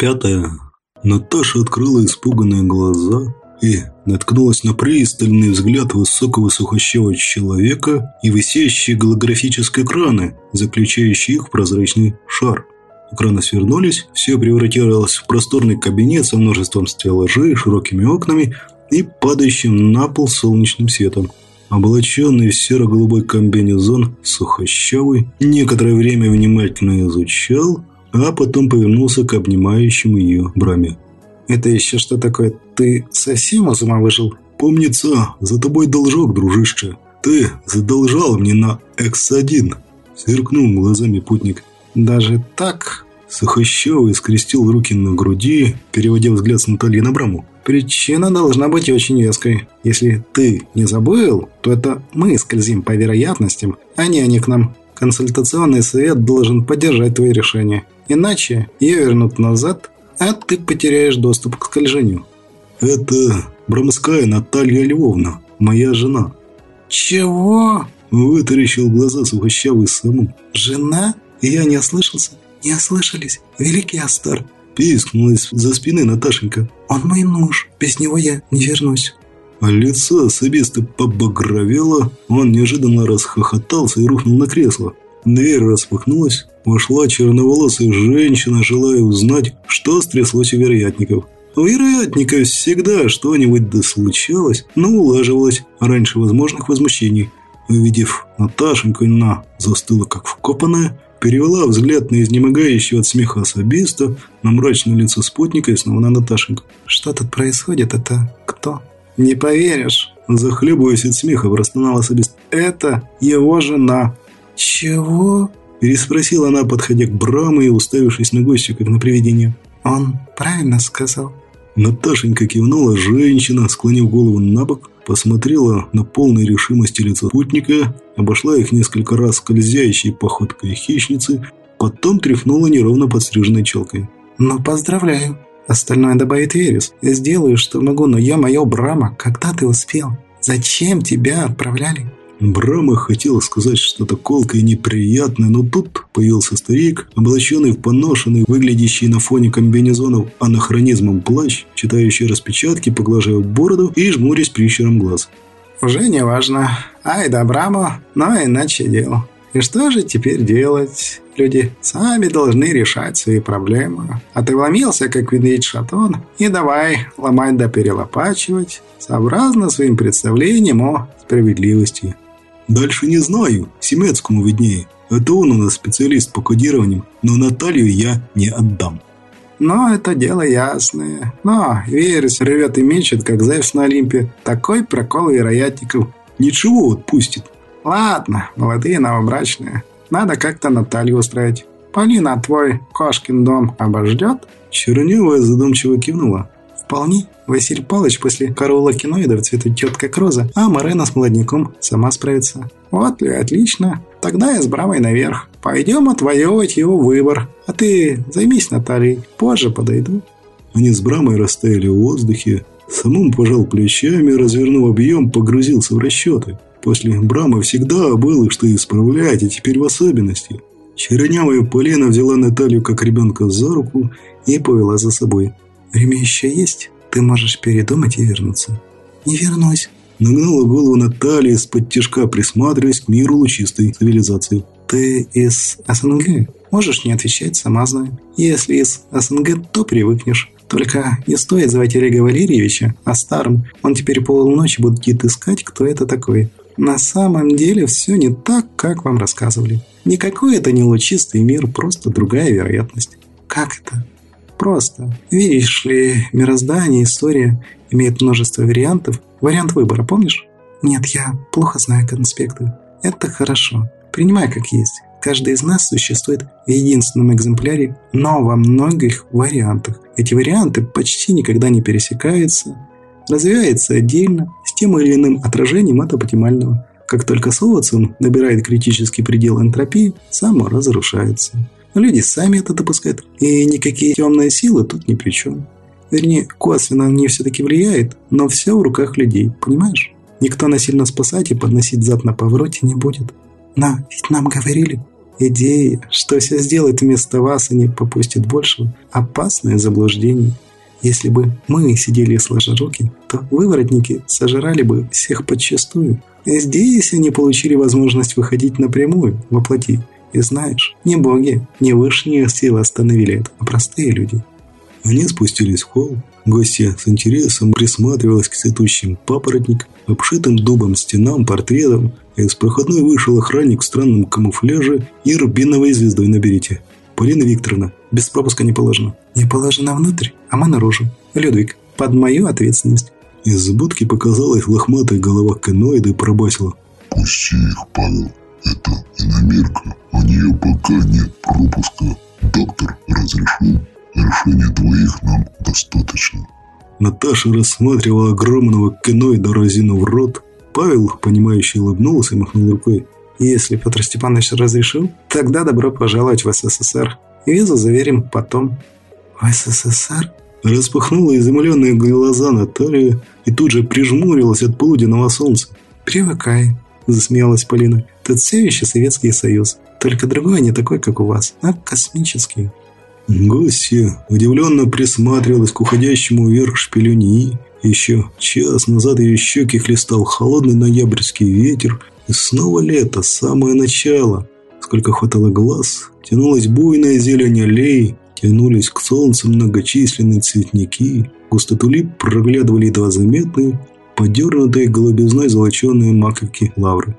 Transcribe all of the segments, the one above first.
Пятое. Наташа открыла испуганные глаза и наткнулась на пристальный взгляд высокого сухощавого человека и висящие голографические экраны, заключающие их в прозрачный шар. Экраны свернулись, все превратилось в просторный кабинет со множеством стеллажей, широкими окнами и падающим на пол солнечным светом. Облаченный в серо-голубой комбинезон, сухощавый, некоторое время внимательно изучал, а потом повернулся к обнимающему ее браме. «Это еще что такое? Ты совсем из ума выжил?» «Помнится, за тобой должок, дружище. Ты задолжал мне на X1», — сверкнул глазами путник. «Даже так?» Сухощавый скрестил руки на груди, переводя взгляд с Натальи на Браму. «Причина должна быть очень веской. Если ты не забыл, то это мы скользим по вероятностям, а не они к нам. Консультационный совет должен поддержать твои решения. Иначе ее вернут назад, а ты потеряешь доступ к скольжению». «Это Брамская Наталья Львовна, моя жена». «Чего?» – вытаращил глаза сухощавый саму. «Жена?» Я не ослышался. Не ослышались. Великий Астар. Пискнулась за спины Наташенька. Он мой муж. Без него я не вернусь. А лицо особисто побагровело. Он неожиданно расхохотался и рухнул на кресло. Дверь распахнулась. Вошла черноволосая женщина, желая узнать, что стряслось у вероятников. У вероятников всегда что-нибудь да случалось, но улаживалось раньше возможных возмущений. Увидев Наташеньку, она застыла как вкопанная, перевела взгляд на изнемогающего от смеха особиста, на мрачное лицо спутника и снова на Наташеньку. «Что тут происходит? Это кто?» «Не поверишь!» Захлебываясь от смеха, простонал особист. «Это его жена!» «Чего?» Переспросила она, подходя к Браму и уставившись на гостю, как на привидение. «Он правильно сказал?» Наташенька кивнула, женщина, склонив голову на бок, посмотрела на полной решимости лицо спутника, обошла их несколько раз скользящей походкой хищницы, потом тряхнула неровно подстриженной челкой. «Ну, поздравляю. Остальное добавит Верес. Я сделаю, что могу, но я мое Брама. Когда ты успел? Зачем тебя отправляли?» Брама хотела сказать что-то колкое и неприятное, но тут появился старик, облаченный в поношенный, выглядящий на фоне комбинезонов анахронизмом плащ, читающий распечатки, поглаживая бороду и жмурясь прищером глаз. «Уже не важно. Ай да Брама, но иначе дело. И что же теперь делать? Люди сами должны решать свои проблемы. А ты вломился, как ведь шатон, и давай ломать да перелопачивать, сообразно своим представлениям о справедливости». Дальше не знаю, Семецкому виднее. Это он у нас специалист по кодированию, но Наталью я не отдам. Но это дело ясное. Но Верес рвет и мечет, как Зевс на Олимпе. Такой прокол вероятников. Ничего отпустит. Ладно, молодые новобрачные. Надо как-то Наталью устроить. Полина, твой кошкин дом обождет? Черневая задумчиво кивнула. Вполне. Василий Павлович после караула киноидов цветут тетка Кроза, а Марена с молодняком сама справится. Вот и отлично. Тогда я с Брамой наверх. Пойдем отвоевывать его выбор. А ты займись Натальей. Позже подойду. Они с Брамой растаяли в воздухе. Самум пожал плечами, развернув объем, погрузился в расчеты. После Брамы всегда было что исправлять, и теперь в особенности. Чернявая Полина взяла Наталью как ребенка за руку и повела за собой. Время еще есть. Ты можешь передумать и вернуться. Не вернусь. Нагнула голову Наталья из-под тяжка, присматриваясь к миру лучистой цивилизации. Ты из СНГ? Можешь не отвечать, сама знаю. Если из СНГ, то привыкнешь. Только не стоит звать Олега Валерьевича, а старым. Он теперь полночи будет искать, кто это такой. На самом деле все не так, как вам рассказывали. Никакой это не лучистый мир, просто другая вероятность. Как это? Просто. Видишь ли, мироздание, история имеет множество вариантов. Вариант выбора, помнишь? Нет, я плохо знаю конспекты. Это хорошо. Принимай как есть. Каждый из нас существует в единственном экземпляре, но во многих вариантах. Эти варианты почти никогда не пересекаются, развиваются отдельно, с тем или иным отражением от оптимального. Как только социум набирает критический предел энтропии, само разрушается. Люди сами это допускают, и никакие темные силы тут ни при чем. Вернее, косвенно они все-таки влияют, но все в руках людей, понимаешь? Никто насильно спасать и подносить зад на повороте не будет. Но ведь нам говорили, Идея, что все сделает вместо вас и не попустит большего – опасное заблуждение. Если бы мы сидели сложа руки, то выворотники сожрали бы всех подчастую. Здесь они получили возможность выходить напрямую, воплоти. И знаешь, не боги, не высшие силы остановили это, а простые люди. Они спустились в холл. Гостья с интересом присматривалась к цветущим папоротникам, обшитым дубом стенам, портретам. Из проходной вышел охранник в странном камуфляже и рубиновой звездой на берете. «Полина Викторовна, без пропуска не положено». «Не положено внутрь, а мы наружу. Людвиг, под мою ответственность». Из будки показалась лохматая голова каноида и пробасила. «Пусти их, Павел. Это иномерка. У нее пока нет пропуска. Доктор разрешил. Решения двоих нам достаточно». Наташа рассматривала огромного каноида разину в рот. Павел, понимающий, улыбнулся и махнул рукой. «Если Петр Степанович разрешил, тогда добро пожаловать в СССР. Визу заверим потом». «В СССР?» Распахнула изумленные глаза Наталья и тут же прижмурилась от полуденного солнца. «Привыкай», – засмеялась Полина. «Тут все еще Советский Союз. Только другой не такой, как у вас, а космический». Гостья удивленно присматривалась к уходящему вверх шпилю НИИ. Еще час назад ее щеки хлестал холодный ноябрьский ветер, и снова лето, самое начало. Сколько хватало глаз, тянулась буйная зелень аллей, тянулись к солнцу многочисленные цветники, густоту лип проглядывали едва заметные, подернутые голубизной золоченые маковки лавры.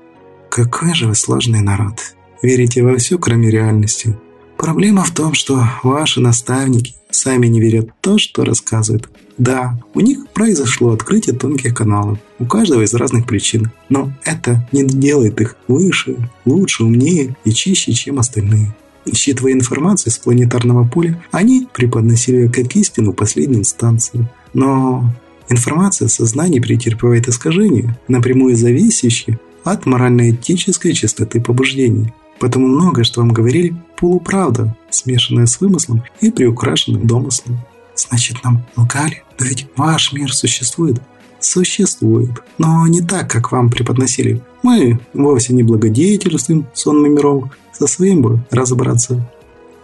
«Какой же вы сложный народ! Верите во все, кроме реальности!» Проблема в том, что ваши наставники сами не верят в то, что рассказывают. Да, у них произошло открытие тонких каналов, у каждого из разных причин, но это не делает их выше, лучше, умнее и чище, чем остальные. Считывая информацию с планетарного поля, они преподносили как истину последней инстанции. Но информация сознания претерпевает искажения, напрямую зависящие от морально-этической чистоты побуждений. Поэтому многое, что вам говорили, полуправда, смешанная с вымыслом и приукрашенным домыслом. Значит, нам лгали? Но ведь ваш мир существует. Существует, но не так, как вам преподносили. Мы вовсе не благодетельствуем сонный миров, со своим бы разобраться.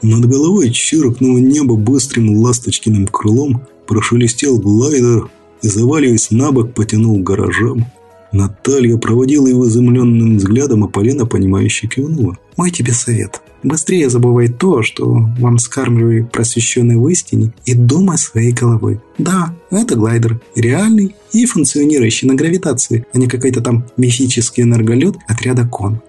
Над головой чиркнуло небо быстрым ласточкиным крылом, прошелестел глайдер и, заваливаясь на бок, потянул гаражам. Наталья проводила его изумленным взглядом, а Полина, понимающе кивнула. «Мой тебе совет. Быстрее забывай то, что вам скармливали просвещенные в истине, и думай своей головой. Да, это глайдер. Реальный и функционирующий на гравитации, а не какой-то там мифический энерголет отряда КОН.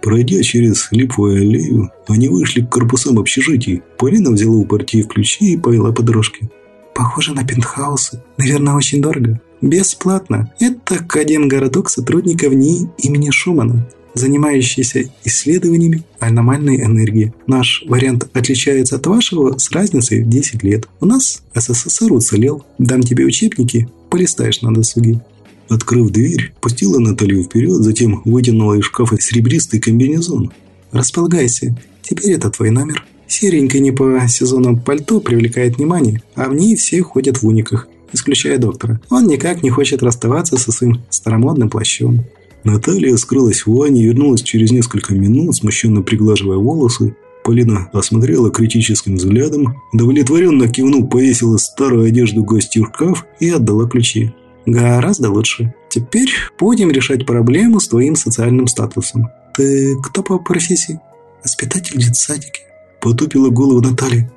Пройдя через липовую аллею, они вышли к корпусам общежитий. Полина взяла у партии ключи и повела по дорожке. «Похоже на пентхаусы. Наверное, очень дорого». Бесплатно. Это Академгородок сотрудников НИИ имени Шумана, занимающийся исследованиями аномальной энергии. Наш вариант отличается от вашего с разницей в 10 лет. У нас СССР уцелел. Дам тебе учебники, полистаешь на досуге. Открыв дверь, пустила Наталью вперед, затем вытянула из шкафа серебристый комбинезон. «Располагайся. Теперь это твой номер». Серенькое не по сезону пальто привлекает внимание, а в ней все ходят в униках исключая доктора. Он никак не хочет расставаться со своим старомодным плащом. Наталья скрылась в ванне и вернулась через несколько минут, смущенно приглаживая волосы. Полина осмотрела критическим взглядом, удовлетворенно кивнув, повесила старую одежду гостей в шкаф и отдала ключи. «Гораздо лучше. Теперь будем решать проблему с твоим социальным статусом. Ты кто по профессии?» «Воспитатель детсадики», – потупила голову Наталья.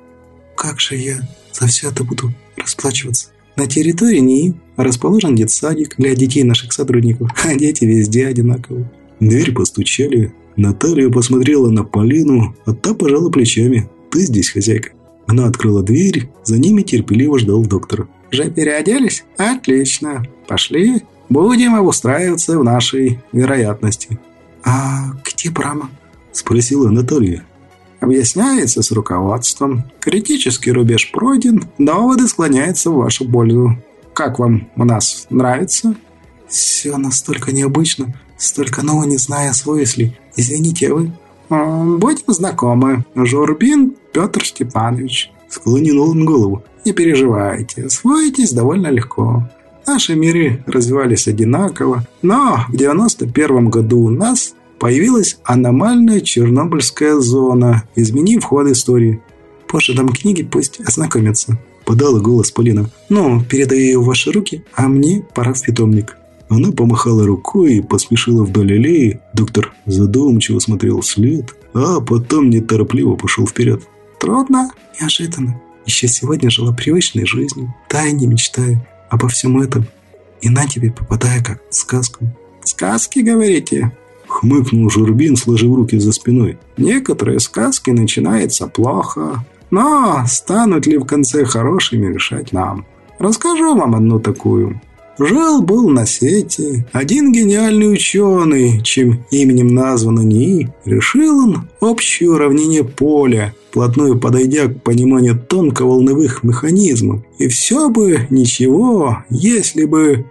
«Как же я за все это буду расплачиваться?» На территории НИИ расположен детсадик для детей наших сотрудников, а дети везде одинаковые. Дверь постучали. Наталья посмотрела на Полину, а та пожала плечами. «Ты здесь хозяйка». Она открыла дверь, за ними терпеливо ждал доктор. «Уже переоделись? Отлично. Пошли. Будем обустраиваться в нашей вероятности». «А где Брама?» – спросила Наталья. Объясняется с руководством. Критический рубеж пройден, доводы склоняются в вашу пользу. Как вам у нас нравится? Все настолько необычно, столько нового не зная свойств. Извините, вы? Будем знакомы. Журбин Петр Степанович. Склонил он голову. Не переживайте, освоитесь довольно легко. Наши миры развивались одинаково, но в 91 году у нас появилась аномальная чернобыльская зона, изменив ход истории. Позже дам книги, пусть ознакомятся. Подала голос Полина. «Ну, передаю ее в ваши руки, а мне пора в питомник». Она помахала рукой и поспешила вдоль аллеи. Доктор задумчиво смотрел вслед, а потом неторопливо пошел вперед. «Трудно, неожиданно. Еще сегодня жила привычной жизнью, тайне мечтая обо всем этом. И на тебе попадая как в сказку». «Сказки, говорите?» Хмыкнул Журбин, сложив руки за спиной. «Некоторые сказки начинаются плохо, но станут ли в конце хорошими решать нам? Расскажу вам одну такую. Жил-был на свете один гениальный ученый, чем именем названо НИИ, решил он общее уравнение поля, плотную подойдя к пониманию тонковолновых механизмов. И все бы ничего, если бы